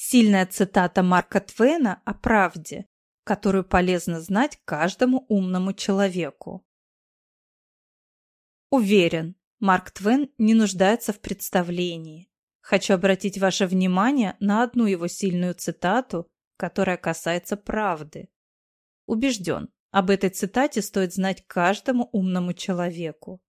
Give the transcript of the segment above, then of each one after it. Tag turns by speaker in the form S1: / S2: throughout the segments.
S1: Сильная цитата Марка Твена о правде, которую полезно знать каждому умному человеку. Уверен, Марк Твен не нуждается в представлении. Хочу обратить ваше внимание на одну его сильную цитату, которая касается правды. Убежден, об этой цитате стоит знать каждому умному человеку.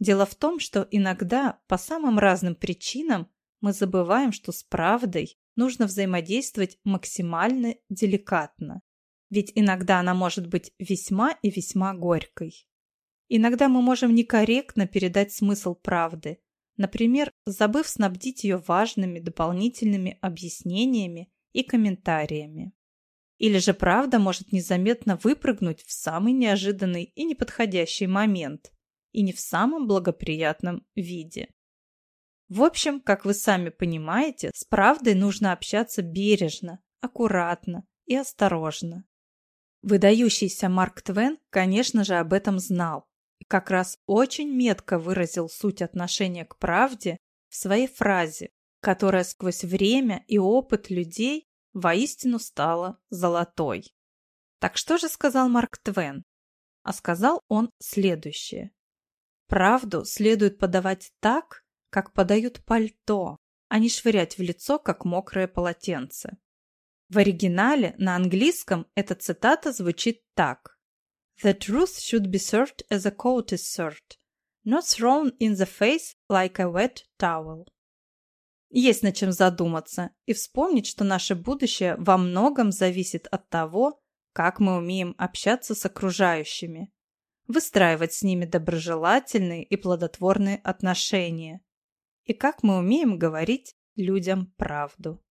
S1: Дело в том, что иногда по самым разным причинам мы забываем, что с правдой нужно взаимодействовать максимально деликатно. Ведь иногда она может быть весьма и весьма горькой. Иногда мы можем некорректно передать смысл правды, например, забыв снабдить ее важными дополнительными объяснениями и комментариями. Или же правда может незаметно выпрыгнуть в самый неожиданный и неподходящий момент, и не в самом благоприятном виде. В общем, как вы сами понимаете, с правдой нужно общаться бережно, аккуратно и осторожно. Выдающийся Марк Твен, конечно же, об этом знал и как раз очень метко выразил суть отношения к правде в своей фразе, которая сквозь время и опыт людей воистину стала золотой. Так что же сказал Марк Твен? А сказал он следующее. Правду следует подавать так, как подают пальто, а не швырять в лицо, как мокрое полотенце. В оригинале на английском эта цитата звучит так. The truth should be served as a coat is served, not thrown in the face like a wet towel. Есть над чем задуматься и вспомнить, что наше будущее во многом зависит от того, как мы умеем общаться с окружающими, выстраивать с ними доброжелательные и плодотворные отношения, и как мы умеем говорить людям правду.